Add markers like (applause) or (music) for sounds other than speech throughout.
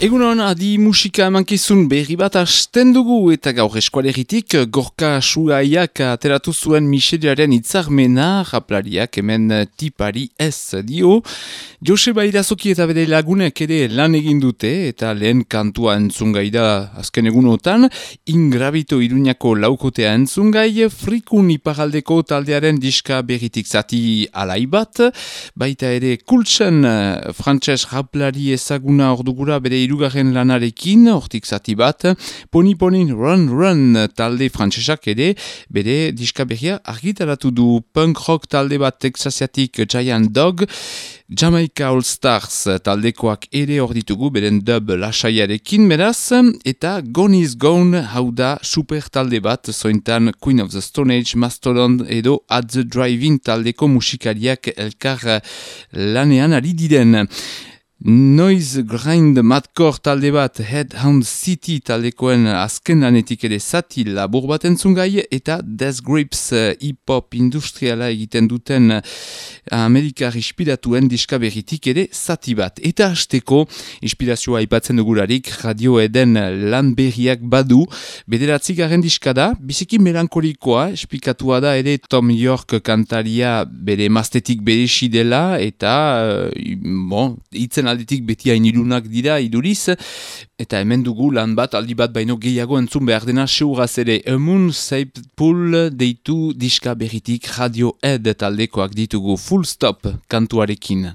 Egunon, adi musika emankizun berri bat hasten dugu eta gaur eskualeritik gorka suaiak ateratu zuen miseriaren itzarmena, raplariak hemen tipari ez dio. Joseba Irazoki eta bere lagunek ere lan egin dute eta lehen kantua entzungai da azken egunotan, ingrabito iruñako laukotea entzungai, frikun iparaldeko taldearen diska berritik zati alai bat, baita ere kultsen frantses raplari ezaguna ordugura bere irugarren lanarekin, hortik zati bat, Pony Pony Run Run talde frantsesak ere, bere diska berria argitaratu du punk rock talde bat texasiatik Giant Dog, Jamaica All Stars taldekoak ere hor ditugu, beren dub lasaiarekin beraz, eta Gone is Gone hau da super talde bat, zointan Queen of the Stone Age, Mastodon edo At the Drive-In taldeko musikariak elkar lanean ari diren. Noise Grind Madcore talde bat Headhound City taldekoen azken lanetik ere zati labur bat entzungai eta Death Grips uh, hip-hop industriala egiten duten uh, Amerikar ispiratuen diska berritik ere zati bat. Eta hasteko inspirazioa aipatzen dugularik radio eden lan berriak badu bederatzi garen diska da, biziki melankolikoa, espikatua da ere Tom York kantaria bere mastetik beresi dela eta uh, bon, itzen aldetik beti hain ilunak dira iduriz, eta hemen dugu lan bat aldi bat baino gehiago entzun behar dena seuraz ere emun zeipul deitu diska berritik radio ed taldekoak ditugu full stop kantuarekin.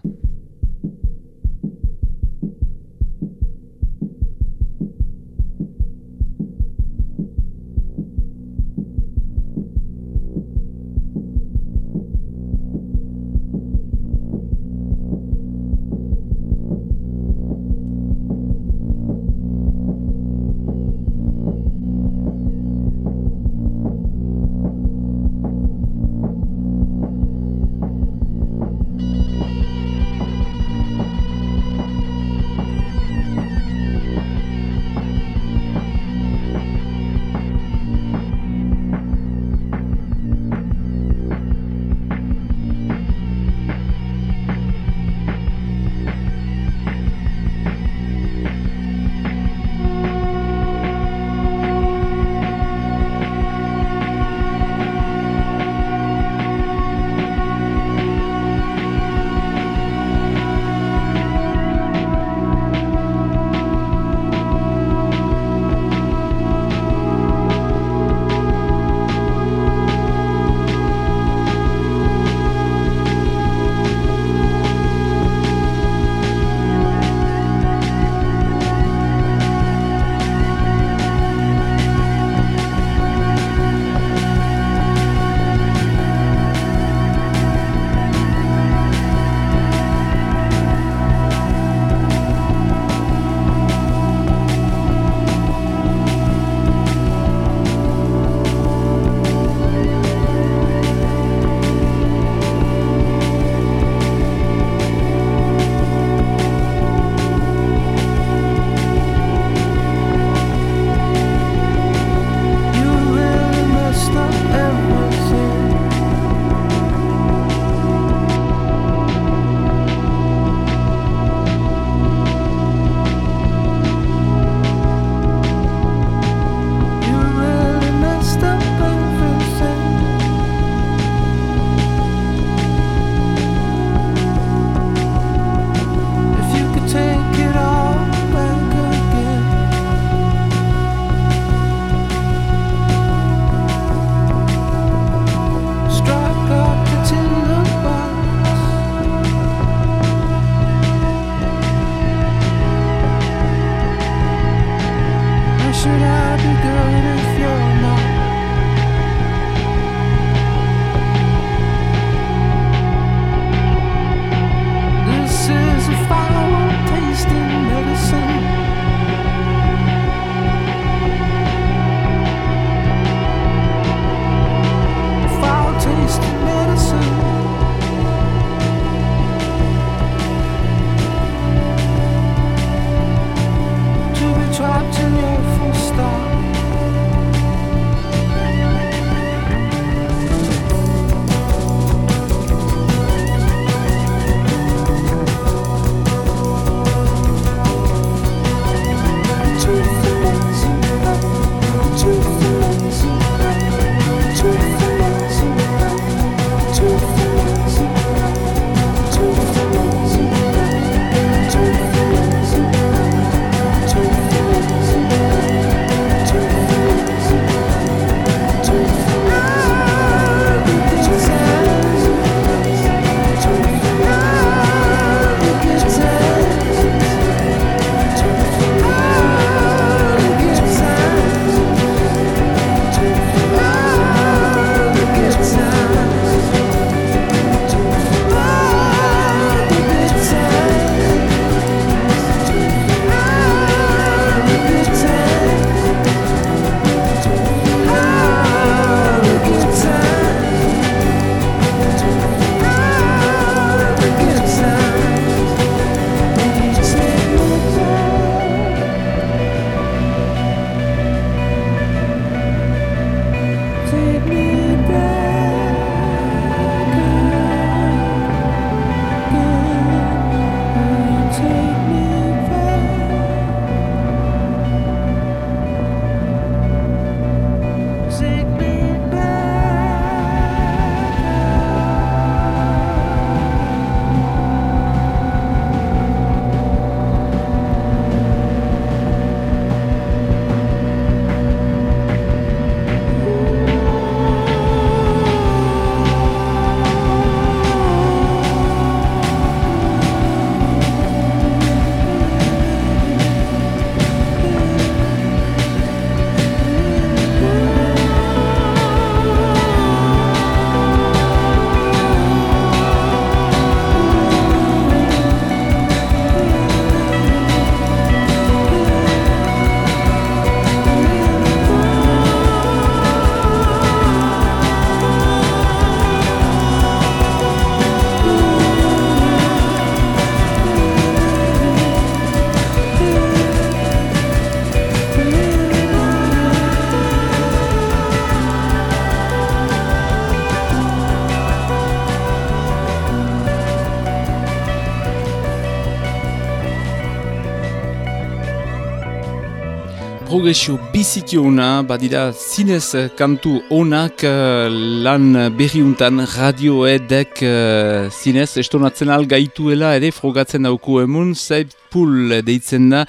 Progresio biziki ona, badira zinez kantu onak uh, lan berriuntan radioedek uh, zinez estonatzen algaituela ere frogatzen dauku emun, zaip pul deitzen da,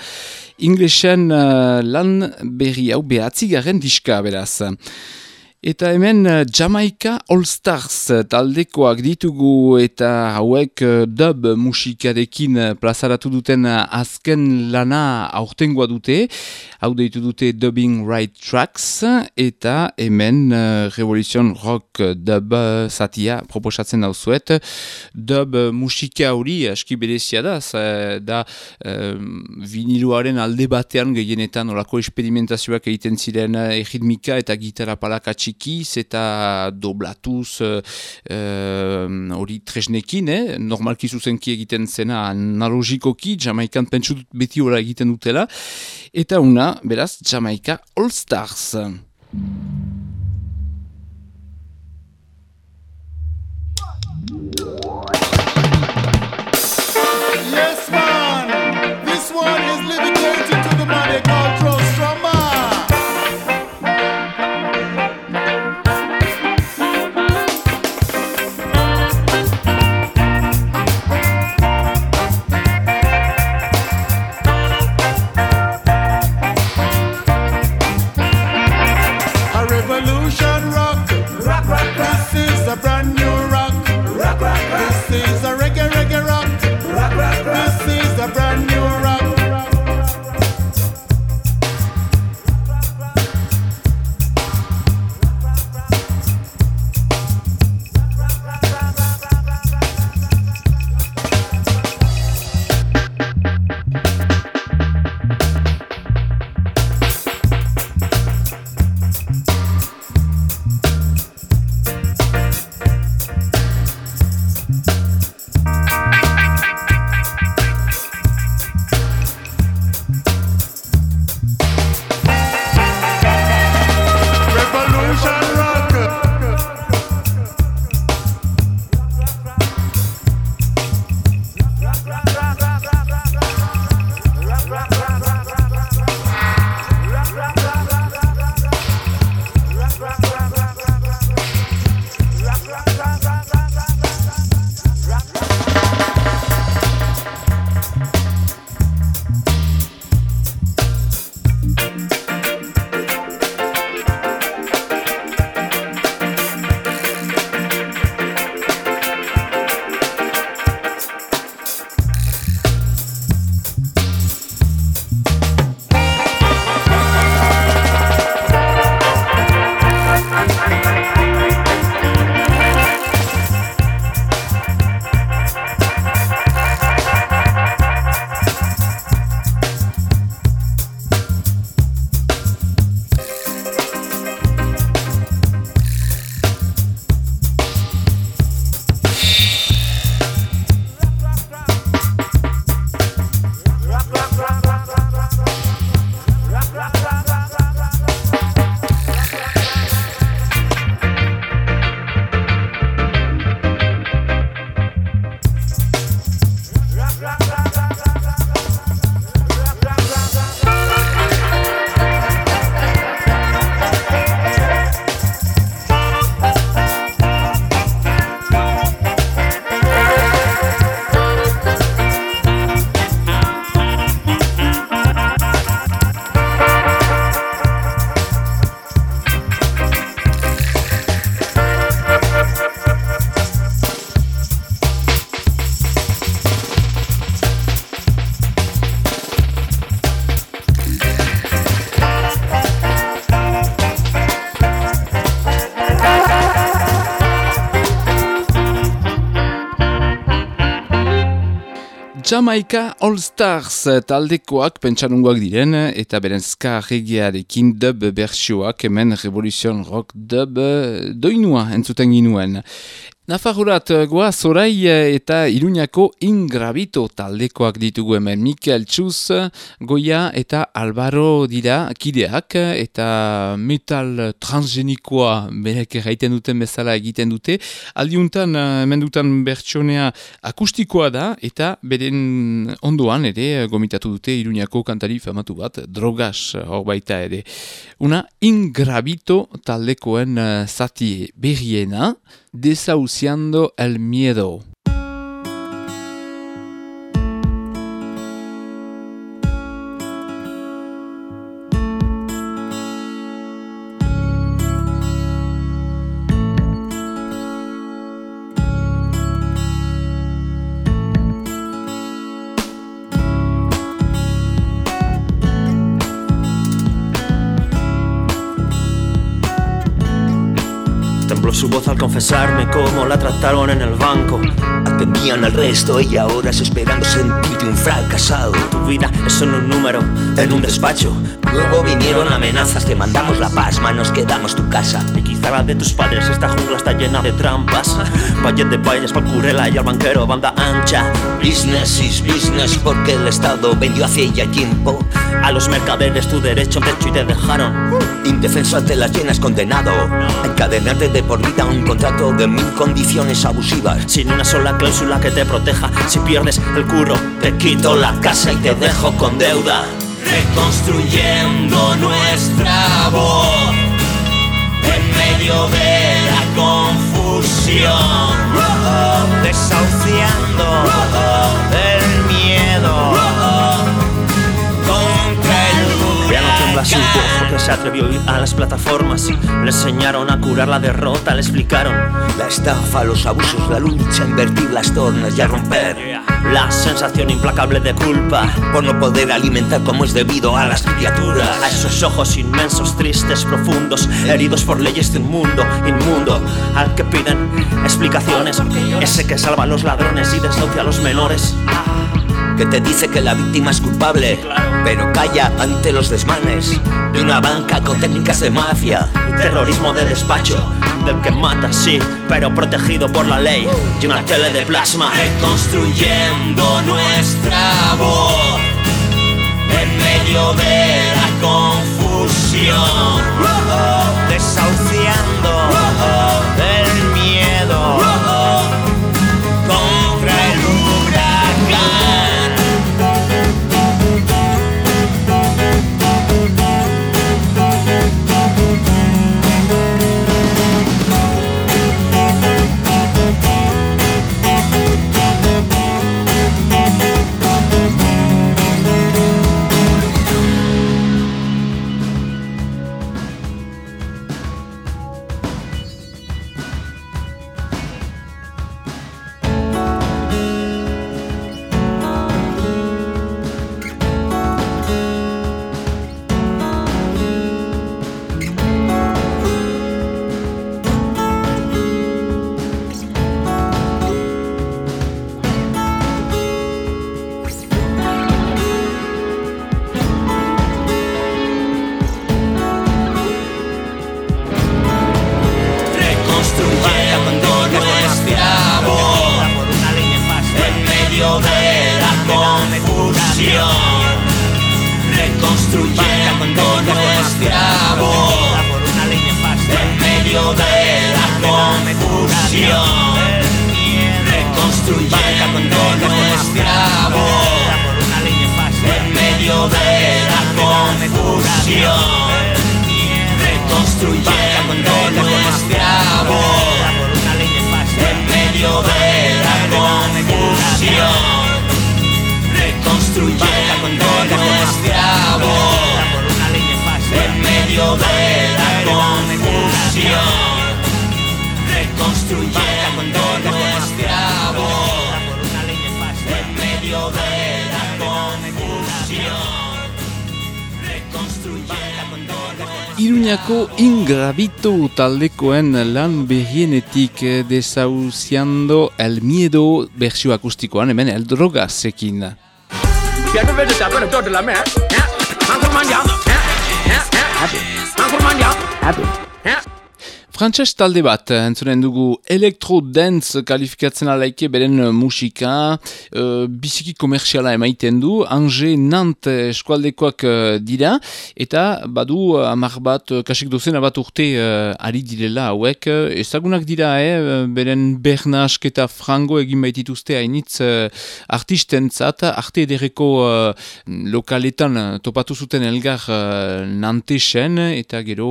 inglesen uh, lan berri hau behatzigaren diska beraz. Eta hemen uh, Jamaica All Stars uh, taldekoak ditugu eta hauek uh, dub musikarekin plazaratu duten azken lana aurtengoa dute. Hau deitu dute Dubbing Right Tracks eta hemen Revolution Rock dub satia proposatzen dauzuet. Dub musika hori aski berezia da, da viniluaren alde batean gehienetan olako experimentazioak egiten ziren erritmika eta gitarra palakatxik txikiz eta doblatuz eh, hori uh, tresnekin, eh? normalki zuzenki egiten zena analogikoki, Jamaikan pentsut beti hori egiten dutela, eta una, beraz, Jamaika All Stars. Jamaica All Stars taldekoak pentsanungoak diren eta beren ska regiarekin dub bersioak hemen Revolution Rock dub doinua entzuten ginuen. Nafarrorat eh, goa zorai eh, eta Iruñako ingrabito taldekoak ditugu hemen Mikel Txuz, Goia eta Albaro dira kideak eta metal transgenikoa berek erraiten duten bezala egiten dute. Aldiuntan, eh, mendutan bertsonea akustikoa da eta beren ondoan ere gomitatu dute Iruñako kantari famatu bat, drogas hor baita ere. Una ingrabito taldekoen zati berriena, desahuciando el miedo. pantalón en el banco. Atendían al resto y ahora es esperando sentirte un fracasado. Tu vida es solo un número en un despacho. Luego vinieron amenazas, te mandamos la pasma, nos quedamos tu casa. Y quizá la de tus padres, esta jungla está llena de trampas. (laughs) Vallet de bailes para curela y al banquero, banda ancha. Business is business porque el Estado vendió hace ya tiempo. A los mercaderes tu derecho, techo y te dejaron. Indefenso ante las llenas, condenado. Encadenarte de por vida un contrato de mil condiciones abusivas. Sin una sola cláusula que te proteja. Si pierdes el curro, te quito la casa y te dejo con deuda. Reconstruyendo nuestra voz en medio de la confusión. Desahuciando el miedo porque se atrevió a ir a las plataformas. Le enseñaron a curar la derrota, le explicaron la estafa, los abusos, la lucha, invertir las tornas y a romper. La sensación implacable de culpa por no poder alimentar como es debido a las criaturas. A esos ojos inmensos, tristes, profundos, heridos por leyes de un mundo inmundo, al que piden explicaciones. Ese que salva a los ladrones y desahucia a los menores que te dice que la víctima es culpable, pero calla ante los desmanes de una banca con técnicas de mafia, terrorismo de despacho, del que mata, sí, pero protegido por la ley, y una tele de plasma, reconstruyendo nuestra voz en medio de la confusión, desahuciando Iruñako ingravito taldekoen lan behienetik desauziando el miedo bersio akustikoan hemen el drogazekin. Frantses talde bat, entzunen dugu Electro Dance kalifikatzen alaike beren musika, uh, biziki komersiala emaiten du, Ange Nant eskualdekoak uh, dira, eta badu amar bat, kasik dozena bat urte uh, ari direla hauek, ezagunak dira, eh, beren bernask eta frango egin baitituzte hainitz uh, artistentzat, arte edereko uh, lokaletan topatu zuten elgar uh, Nantesen, eta gero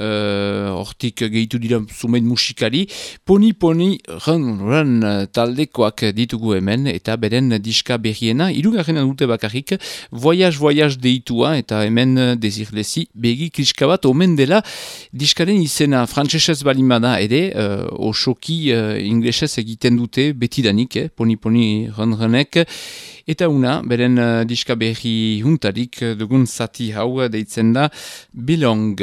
hortik musik gehitu dira zumen musikari, poni poni ran ran taldekoak ditugu hemen eta beren diska berriena, irugarren dute bakarrik, voyage voyage deitua eta hemen dezirlezi begi kriska bat omen dela diskaren izena. Frantzesez balimada ere, uh, osoki uh, inglesez egiten dute betidanik, eh, poni poni ran ranek, Eta una, beren uh, diska berri juntarik dugun zati hau deitzen da Belong.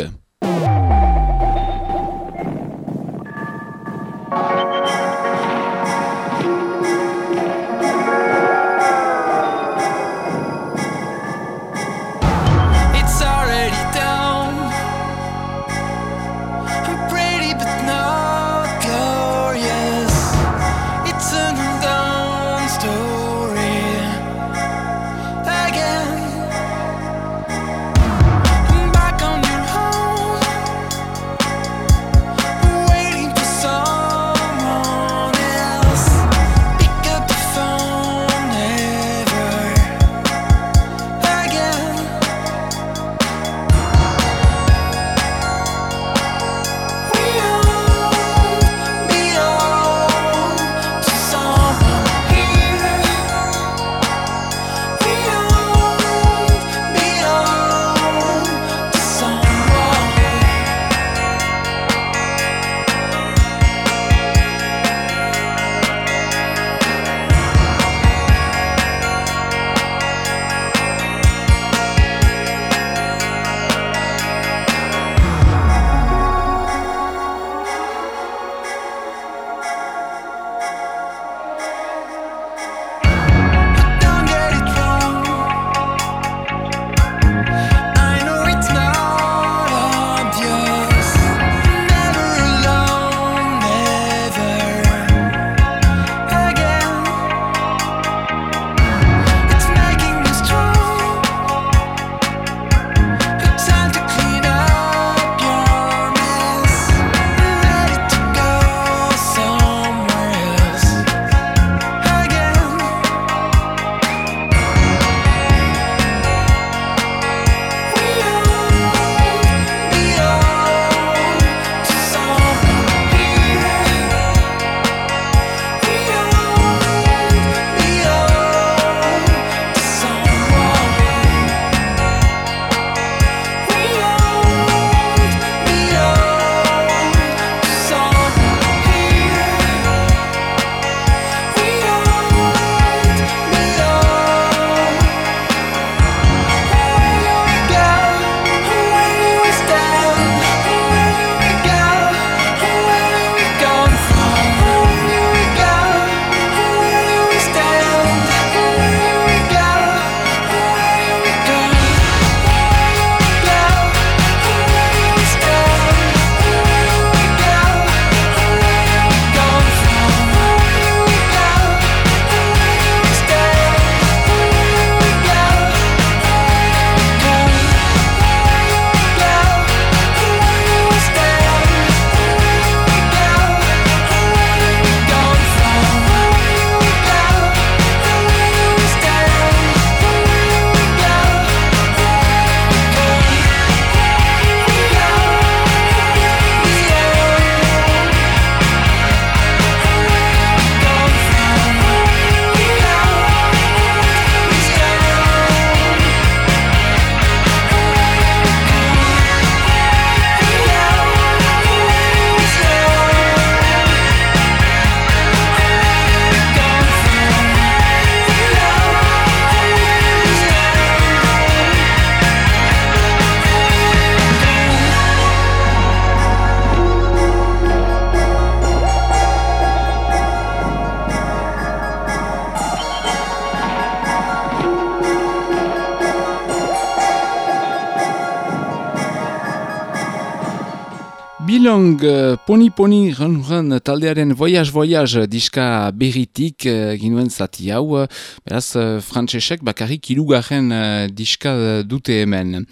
Bilong Poni Poni Run taldearen Voyage Voyage diska berritik uh, ginuen zati hau, uh, beraz frantsesek bakarrik irugarren diska dute hemen.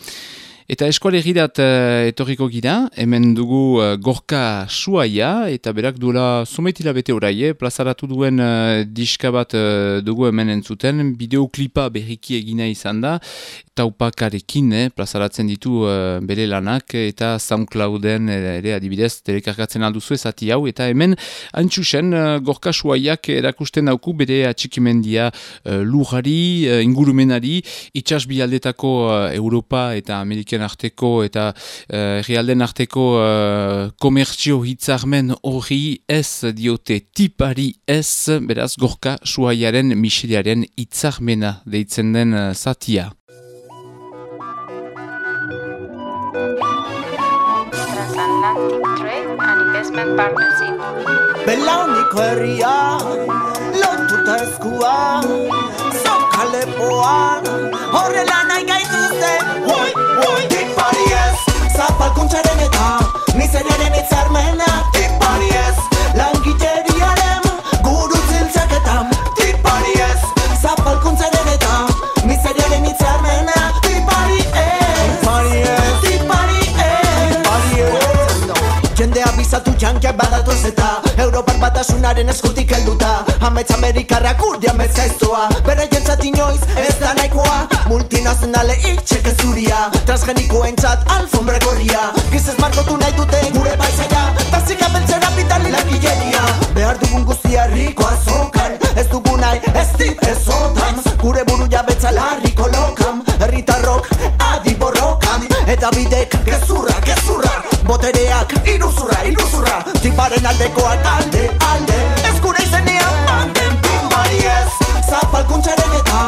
Eta eskualegirat uh, etorriko gira, hemen dugu gorka suaia, eta berak duela sometila bete orai, plazaratu duen diska bat dugu hemen entzuten, bideoklipa berriki egina izan da, taupakarekin eh, plazaratzen ditu uh, bere lanak eta SoundClouden ere adibidez telekargatzen alduzu ezati hau. Eta hemen antxusen uh, gorka suaiak erakusten dauku bere atxikimendia uh, lujari, uh, ingurumenari. Itxas bialdetako uh, Europa eta Ameriken arteko eta herrialden uh, arteko uh, komertzio hitzarmen hori ez diote tipari ez. Beraz gorka suaiaren miseriaren hitzarmena deitzen den uh, zatia. Investment Partnership. Belauniko herria, lotuta eskua, zokalepoan, horrela nahi gaituzte, woi, woi, tipari ez, zapalkuntzaren eta, miseriaren itzarmena, jendea bizatu jankiak badatu eta Europar batasunaren eskutik helduta. Amets Amerikarrak urdi amets gaiztoa. Bere jentzat inoiz ez da nahikoa. Multinazionale itxeke zuria. Transgenikoen txat alfombra gorria. Gizez markotu nahi dute gure paisaia. Tazik abeltzera bitali lakilleria Behar dugun guztia riko azokan. Ez dugu nahi ez tip ez otan. Gure buru jabetza larriko lokam. Herritarrok adi borrokan Eta bidek gezurra, gezurra Botereak iruzurra, iruzurra Tiparen aldekoak alde, alde. Eskura izenean manden Tipari ez, zapalkuntzaren eta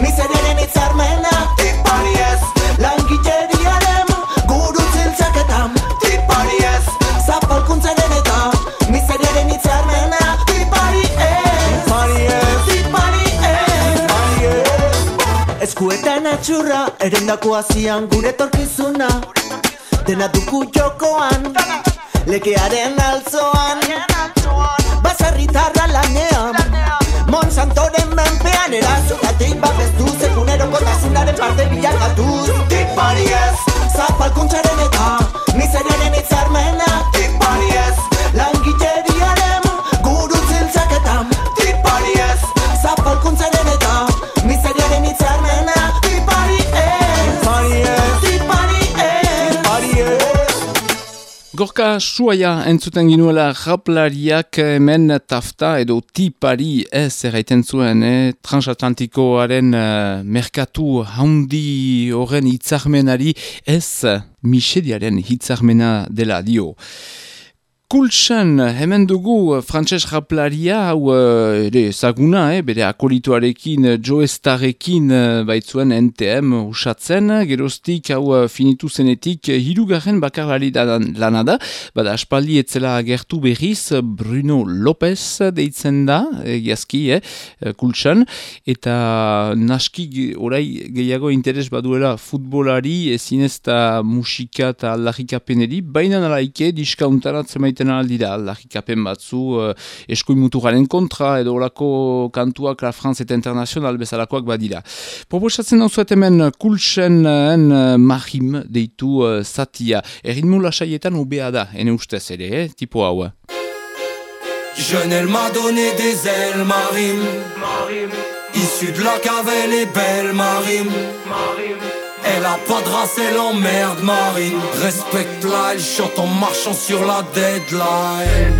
Miseriaren itzarmena Tipari ez, langileriaren Guru ziltzaketan Tipari ez, zapalkuntzaren eta Miseriaren itzarmena Tipari ez, tipari ez. Tipari ez, tipari ez. Eskuetan atxurra, erendako hasian gure torkizuna Dena dugu jokoan, lekearen altzoan. Basarritarra lanean, Monsantoren menpean Erazukatik babestu zekunero kotasunaren parte bilakatuz. Tipari ez, zapalkuntzaren eta Gorka suaia entzuten ginuela raplariak hemen tafta edo tipari ez erraiten zuen, eh? transatlantikoaren uh, merkatu handi horren hitzarmenari ez misediaren hitzarmena dela dio. Kultsan, hemen dugu frantses raplaria, hau uh, ere zaguna, eh, bere akolituarekin, uh, baitzuen NTM usatzen, geroztik hau uh, finitu zenetik hirugarren bakarlari lana da, bada aspaldi etzela agertu berriz Bruno Lopez deitzen da, egiazki, eh, kultsan, eta naski orai gehiago interes baduela futbolari, ezinez eta musika eta aldarrikapeneri, baina nalaike diskauntaratzen maite egiten aldira aldarrikapen batzu uh, eskuin muturaren kontra edo olako kantuak La France eta Internacional bezalakoak badira. Proposatzen hau zuet hemen kulsen uh, mahim deitu uh, satia. Erritmu lasaietan ubea da, ene ustez ere, eh? tipo hau. Jeune, m'a donné des ailes, Marim. Issue de la cave, elle est belle, Marim. Elle a pas de race, elle emmerde Marine. Respecte-la, elle chante en marchant sur la deadline.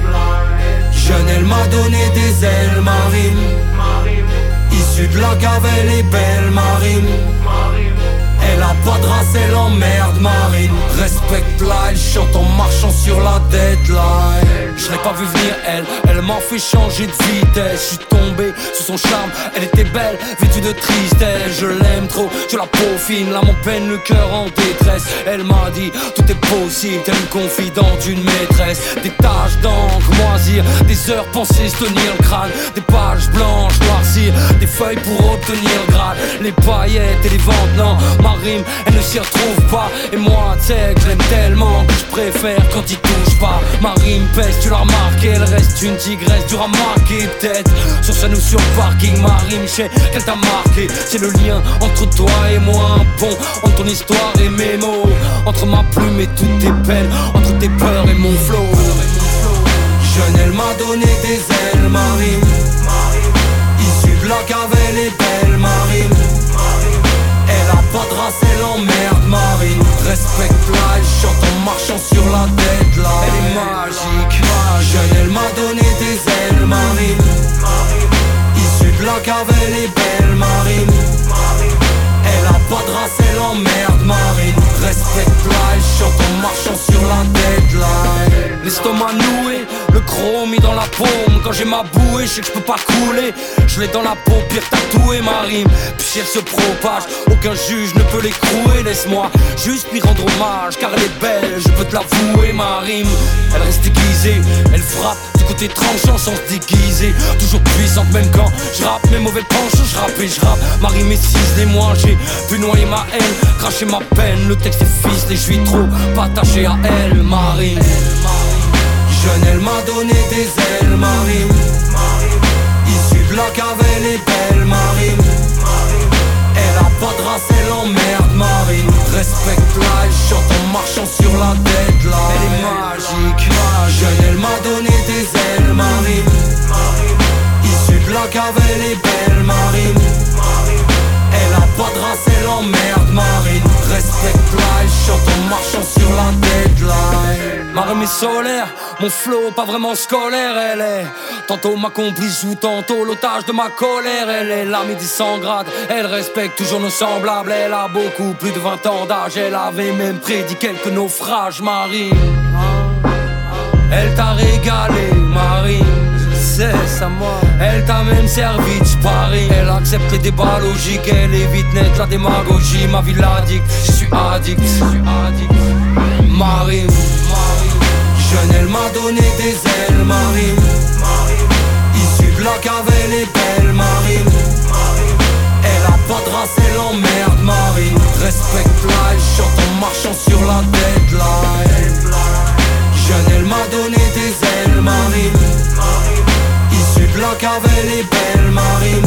Jeune, elle m'a donné des ailes Marine. Issue de la cave, elle est belle Marine Elle a pas de race, elle emmerde Marine Respecte-la, elle chante en marchant sur la deadline. L'ai pas vu venir elle, elle m'a fait changer de vitesse. Je suis tombé sous son charme, elle était belle, vêtue de tristesse. Je l'aime trop, je la peaufine, là mon peine, le cœur en détresse. Elle m'a dit, tout est possible, t'es une confidente, une maîtresse. Des taches d'encre moisir, des heures pensées se tenir le crâne. Des pages blanches noircir, des feuilles pour obtenir le grade. Les paillettes et les ventes, non, ma elle ne s'y retrouve pas. Et moi, tu sais que je l'aime tellement que je préfère quand il touche pas. Ma rime pèse, tu l'as remarqué, elle reste une tigresse, du remarquer peut-être. Sur scène ou sur parking, ma rime, qu'elle t'a marqué. C'est le lien entre toi et moi, un pont entre ton histoire et mes mots. Entre ma plume et toutes tes peines, entre tes peurs et mon flow. Jeune, elle m'a donné des ailes, ma rime. Elle chante en marchant sur la deadline. Elle est magique, jeune, elle m'a donné des ailes Marine. Issue de la cave, elle est belle Marine. Elle a pas de race, elle emmerde Marine. Respecte-la, dans la paume. Quand j'ai ma bouée, je sais que je peux pas couler. Je l'ai dans la paupière tatouée ma rime. Puis elle se propage, aucun juge ne peut l'écrouer. Laisse-moi juste lui rendre hommage Car elle est belle, je peux te l'avouer ma rime. Elle reste aiguisée, elle frappe du côté tranchant sans se déguiser. Toujours puissante même quand je rappe mes mauvais penchants Je rappe et je rappe, ma rime est ciselée Moi j'ai vu noyer ma haine, cracher ma peine. Le texte est ficelé, je suis trop pas attaché à elle ma rime Jeune, elle m'a donné des ailes, Marine Issue de la cave, elle est belle, Marine Elle a pas de race, elle emmerde, Marine Respecte-la, elle chante en marchant sur la deadline Elle est magique, jeune, elle m'a donné des ailes, Marine Issue de la cave, elle est belle, Ma est solaire, mon flow pas vraiment scolaire, elle est. Tantôt ma complice ou tantôt l'otage de ma colère Elle est. L'amie des 100 grades, elle respecte toujours nos semblables. Elle a beaucoup plus de 20 ans d'âge, elle avait même prédit quelques naufrages Marie. Elle t'a régalé Marie. C'est ça moi Elle t'a même servi de sparring. Elle accepte les débats logiques Elle évite net la démagogie. Ma vie l'addict, je suis addict, je suis addict. Marie, Jeune, elle m'a donné des ailes, Marie Issue de la cave, elle est belle, Marie Elle a pas de race, elle emmerde, Marie Respecte-la, elle chante en marchant sur la deadline. Jeune, elle m'a donné des ailes, Marie Issue de la cave, elle est belle, Marie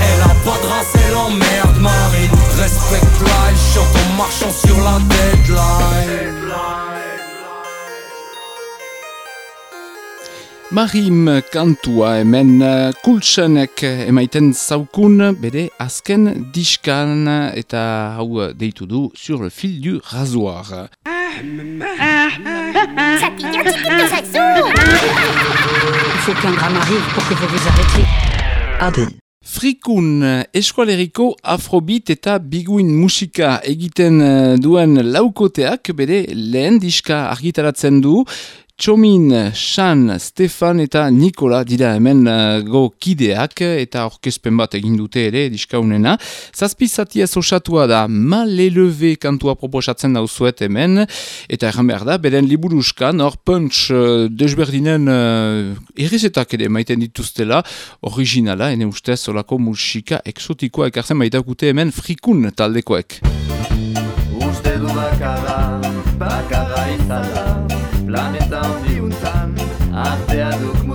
Elle a pas de race, elle emmerde, Marie Respecte-la, elle chante en marchant sur la deadline Marim kantua hemen uh, kultsanek emaiten zaukun bere azken diskan eta hau uh, deitu du sur le fil du rasoir. Chatignon chiquito saxou Il faut qu'un drame arrive pour que vous vous arrêtiez. Adi. Frikun eskualeriko afrobeat eta biguin musika egiten uh, duen laukoteak bere lehen diska argitaratzen du. Txomin, San, Stefan eta Nikola dira hemen uh, go kideak eta orkespen bat egin dute ere diskaunena. Zazpizatiez osatua da maleleve kantua proposatzen dauzuet hemen eta erran behar da, beren liburuskan hor punch uh, desberdinen uh, errezetak ere maiten dituztela originala, ene ustez olako musika eksotikoa ekartzen baitakute hemen frikun taldekoek. Uste du bakada, bakada izala Planeta handi untan, artea duk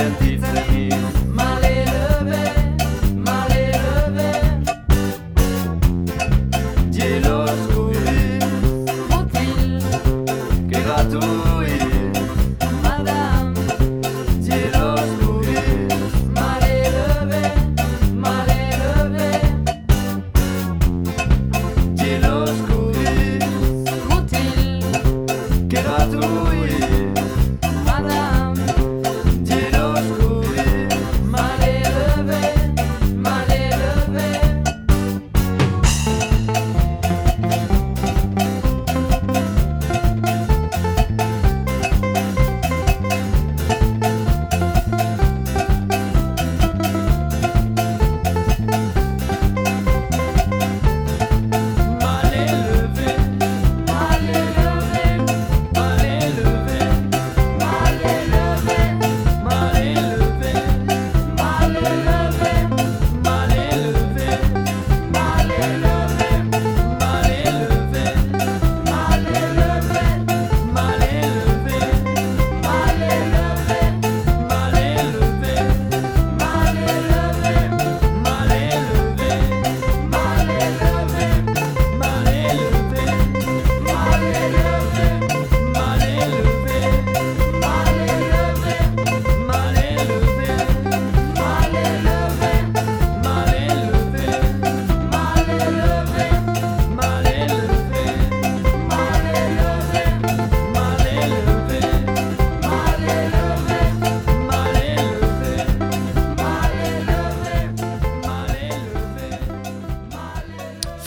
and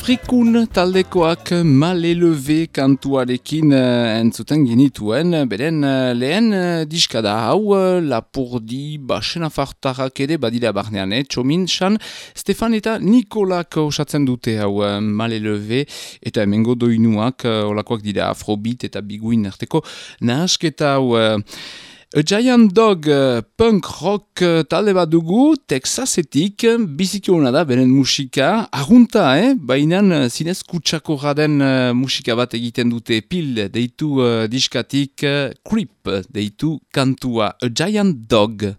Frikun taldekoak maleleve kantuarekin uh, entzuten genituen, beren uh, lehen uh, diskada hau uh, lapurdi basen afartarrak ere badira barnean, eh? Txomin, San, Stefan eta Nikolak osatzen dute hau uh, maleleve eta hemengo doinuak uh, olakoak dira afrobeat eta biguin arteko nahasketa hau... Uh, A Giant Dog uh, punk rock uh, talde bat dugu, Texasetik, biziki hona da, beren musika, argunta, eh? Baina uh, zinez kutsako raden musika bat egiten dute pil deitu uh, diskatik, uh, creep deitu kantua, A Giant Dog.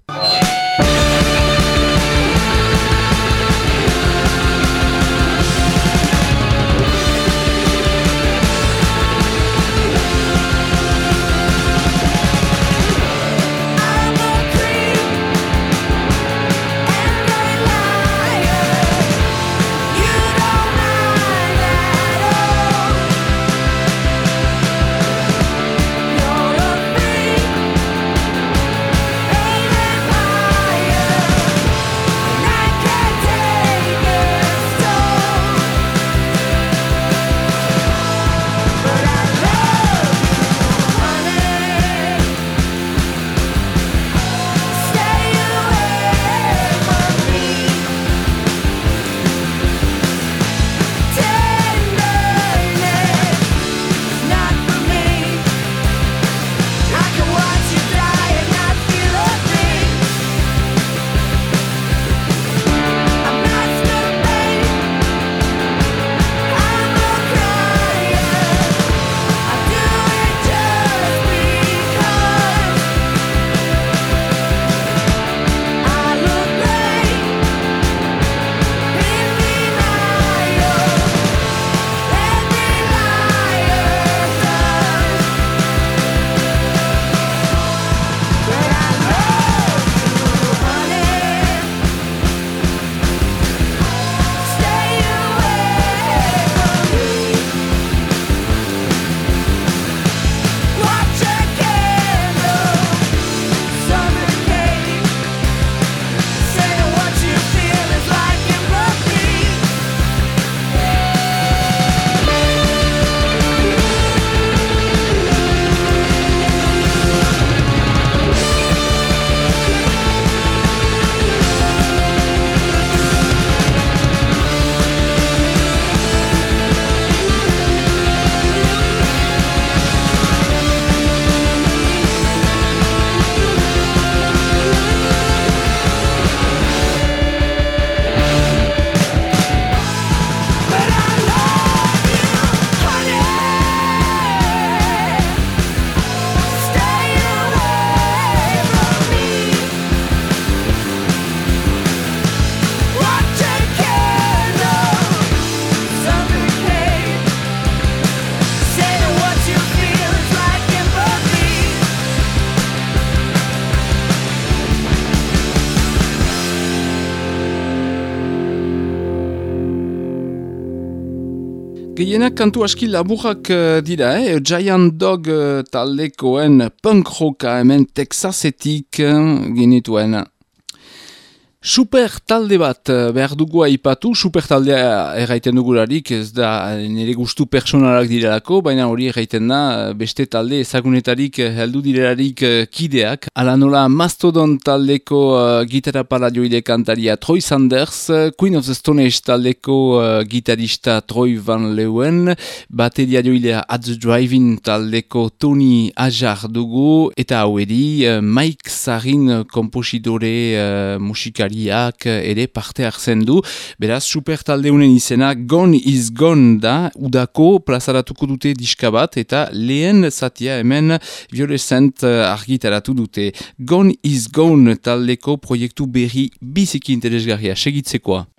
Gehienak kantu aski laburrak eh, dira, eh? Giant Dog eh, taldekoen punk rocka hemen Texasetik eh, genituen. Super talde bat eh, behar dugu aipatu, super taldea erraiten dugularik, ez da nire gustu personalak direlako, baina hori erraiten da eh, beste talde ezagunetarik eh, heldu direlarik eh, kideak. Ala nola Mastodon taldeko uh, gitara pala joide kantaria Troy Sanders, eh, Queen of the Stone Age taldeko uh, gitarista Troy Van Leeuwen, bateria joilea At the Driving taldeko Tony Ajar dugu, eta hau edi uh, Mike Sarin kompositore uh, musikariak ere parte hartzen du. Beraz, super talde unen izena Gone is Gone da, udako plazaratuko dute diska bat, eta lehen zatia hemen Violescent uh, argitaratu dute. Gone is Gone taldeko proiektu berri biziki interesgarria, segitzekoa.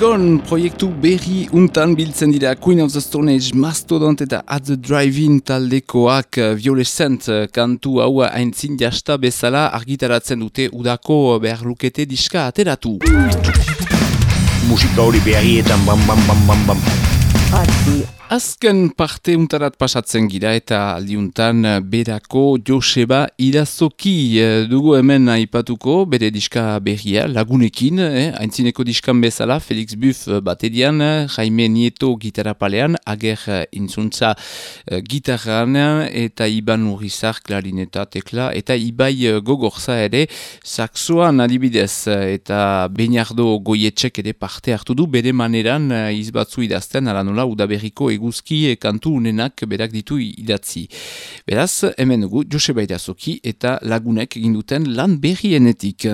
Gone proiektu berri untan biltzen dira Queen of the Stone Age, Mastodont eta At the Drive-In taldekoak uh, Violescent uh, kantu hau haintzin jasta bezala argitaratzen dute udako behar lukete diska ateratu. Musika hori beharietan bam bam bam bam bam. Azken parte untarat pasatzen gira eta aldiuntan eh, berako Joseba Irazoki eh, dugu hemen aipatuko bere diska berria lagunekin, eh? haintzineko diskan bezala Felix Buff eh, baterian, Jaime Nieto gitarra palean, Ager intzuntza gitarran eta Iban Urrizar klarineta tekla eta Ibai gogorza ere saxoan adibidez eta Beniardo Goietxek ere parte hartu du bere maneran izbatzu idazten ala nola udaberriko eguzki e, kantu unenak berak ditu idatzi. Beraz, hemen dugu Joseba Irazoki eta lagunek eginduten lan berrienetik.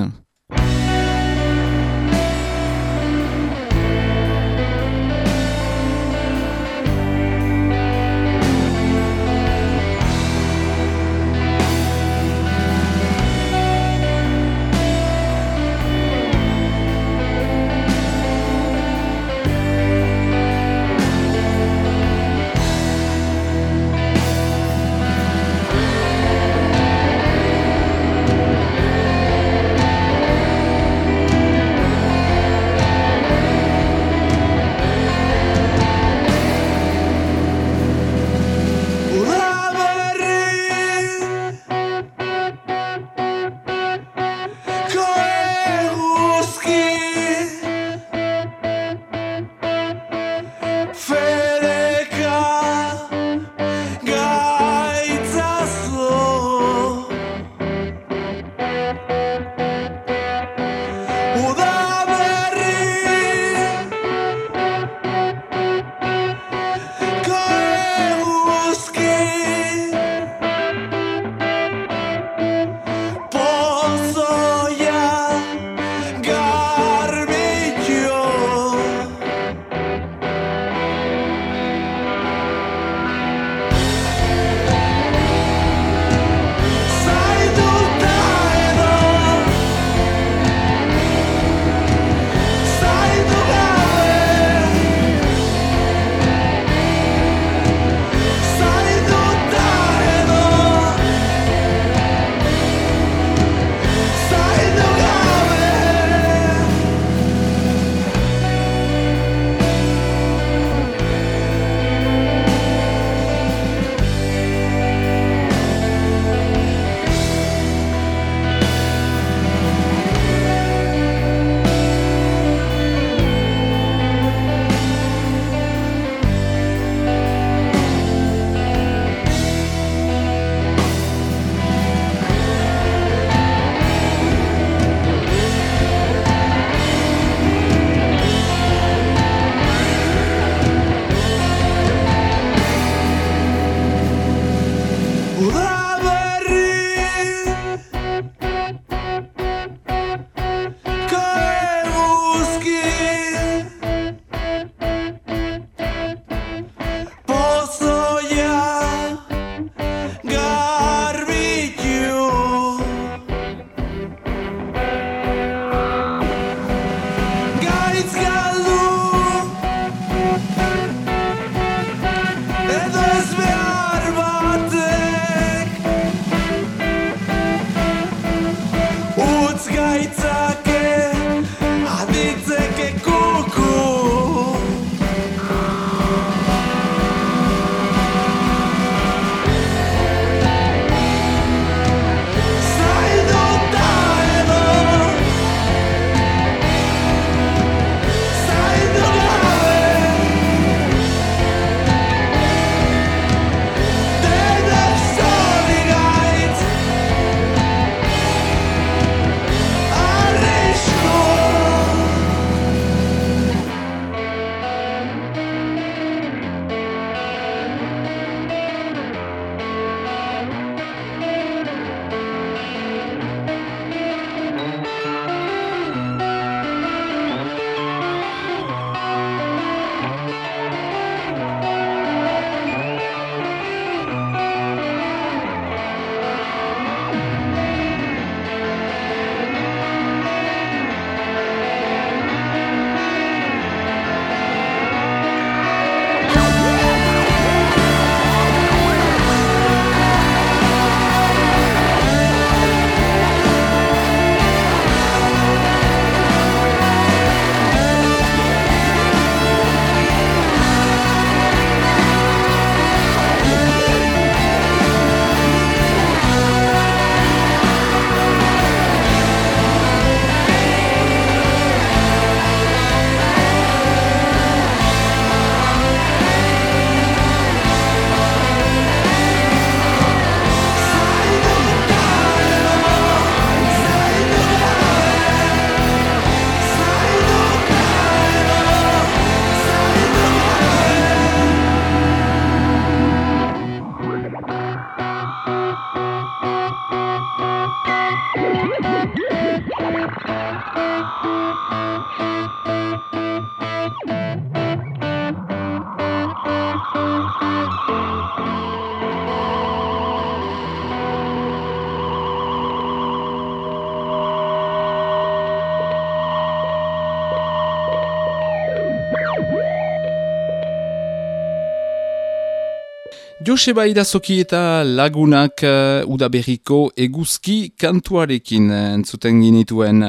Joseba Irazoki eta lagunak uh, udaberriko eguzki kantuarekin uh, entzuten ginituen.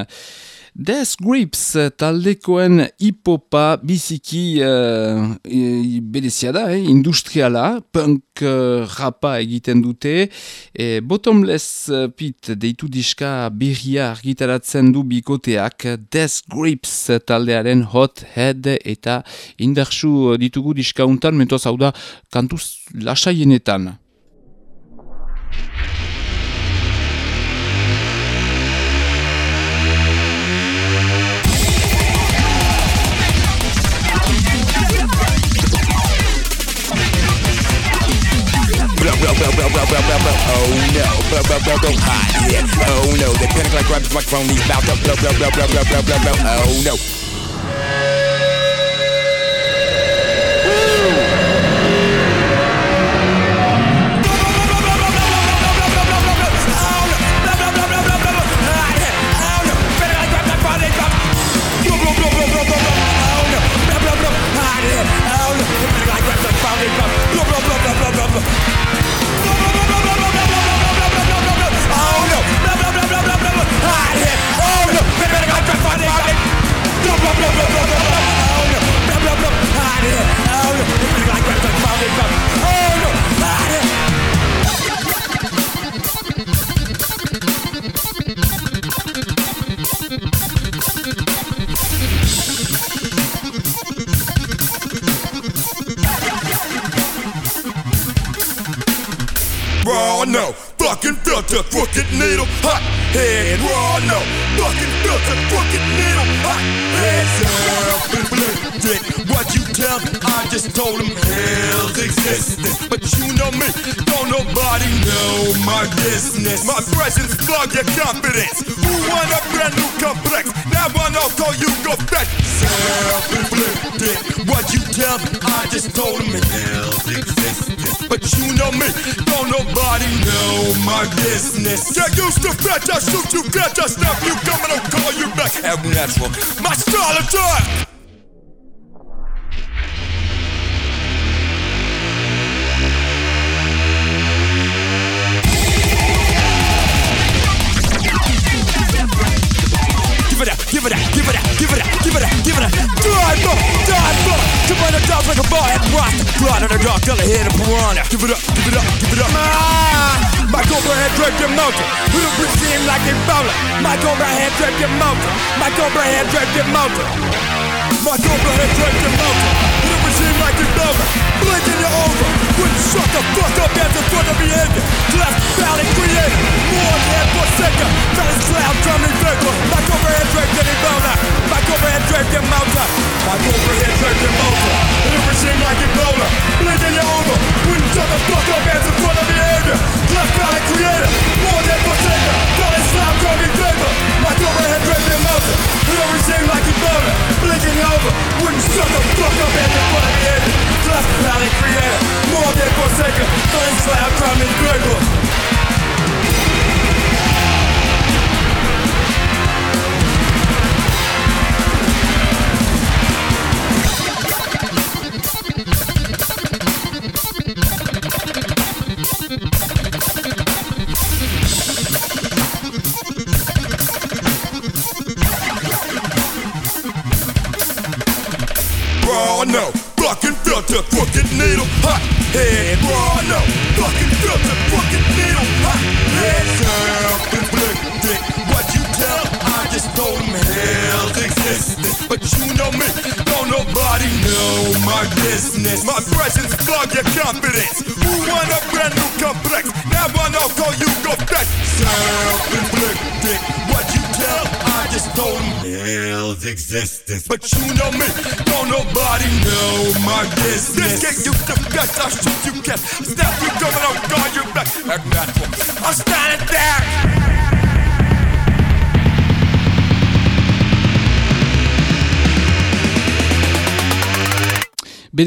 Death Grips taldekoen hipopa biziki uh, e, berezia da, eh, industriala, punk uh, rapa egiten dute, e, Bottomless uh, Pit deitu diska berria argitaratzen du bikoteak Death Grips taldearen Hot Head eta indarsu ditugu diska untan, mentoz hau da kantuz lasaienetan. Oh no, blow, hot, yeah. Oh no, the panic like microphone, he's about to blow, blow, blow, blow, blow, blow, blow, blow. Oh no. No, fucking filter, crooked needle, hot head. Raw no, fucking filter, crooked needle, hot head. What you tell I just told him hell's existence. But you know me, don't nobody know my business. My presence flog your confidence. Who want a brand new complex? Now I know call you go back. Self-inflicted, what you tell I just told him hell's existence. But you know me, don't nobody know my business. Get used to fetch, I shoot you, catch, I snap you, coming, I'll call you back. Act natural, my style of Give it up, give it up, give it up, give it up, give it up, it up. Drive up, dive up. To run a dog like a bar and rock. Blood in the dark, color head of piranha. Give it up, give it up, give it up. Ah, my cobra head draped your mountain. We don't bring seem like a bowler. My cobra head draped your mountain. My cobra head draped your mountain. My cobra head draped your mountain. We don't seem like a bowler. Blinking you over wouldn't shut the fuck up as in front of me end. Left valley created, more than forsaken. Fellas cloud drumming vapor, back overhead draped in Ebola. Back overhead draped in Malta. Back overhead draped in Malta. In a regime like Ebola, bleeding you over. Wouldn't shut the fuck up as in front of me end. Left valley created, more than forsaken. Fellas cloud drumming vapor, back overhead draped in Malta. In a regime like Ebola, bleeding over. Wouldn't shut the fuck up as in front of me end. Left valley created, more all there for a second. Thunderclap, Prime and Gregor.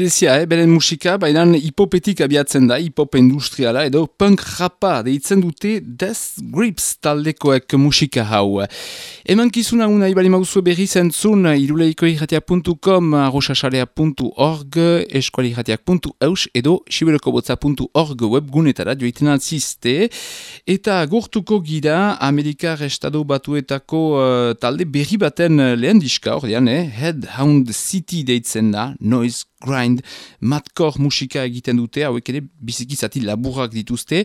Berezia, eh, beren musika, baina hipopetik abiatzen da, hipop industriala, edo punk rapa deitzen dute Death Grips taldekoek musika hau. Eman kizuna una ibali mauzue berri zentzun, iruleikoirratia.com, arrosasarea.org, eskualirratiak.eus, edo siberokobotza.org webgunetara joiten altziste, eta gortuko gira Amerikar Estado Batuetako uh, talde berri baten lehen diska, ordean, eh? Headhound City deitzen da, Noise Grind, Madcore musika egiten dute, hauek ere biziki zati laburrak dituzte.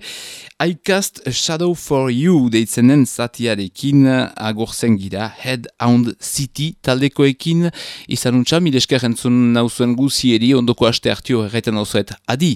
iCast A Shadow for You deitzenen zatiarekin agorzen gira, Headhound City taldekoekin, izan untsa, mil esker entzun nauzuen guzieri, ondoko aste hartio erraiten nauzuet, adi!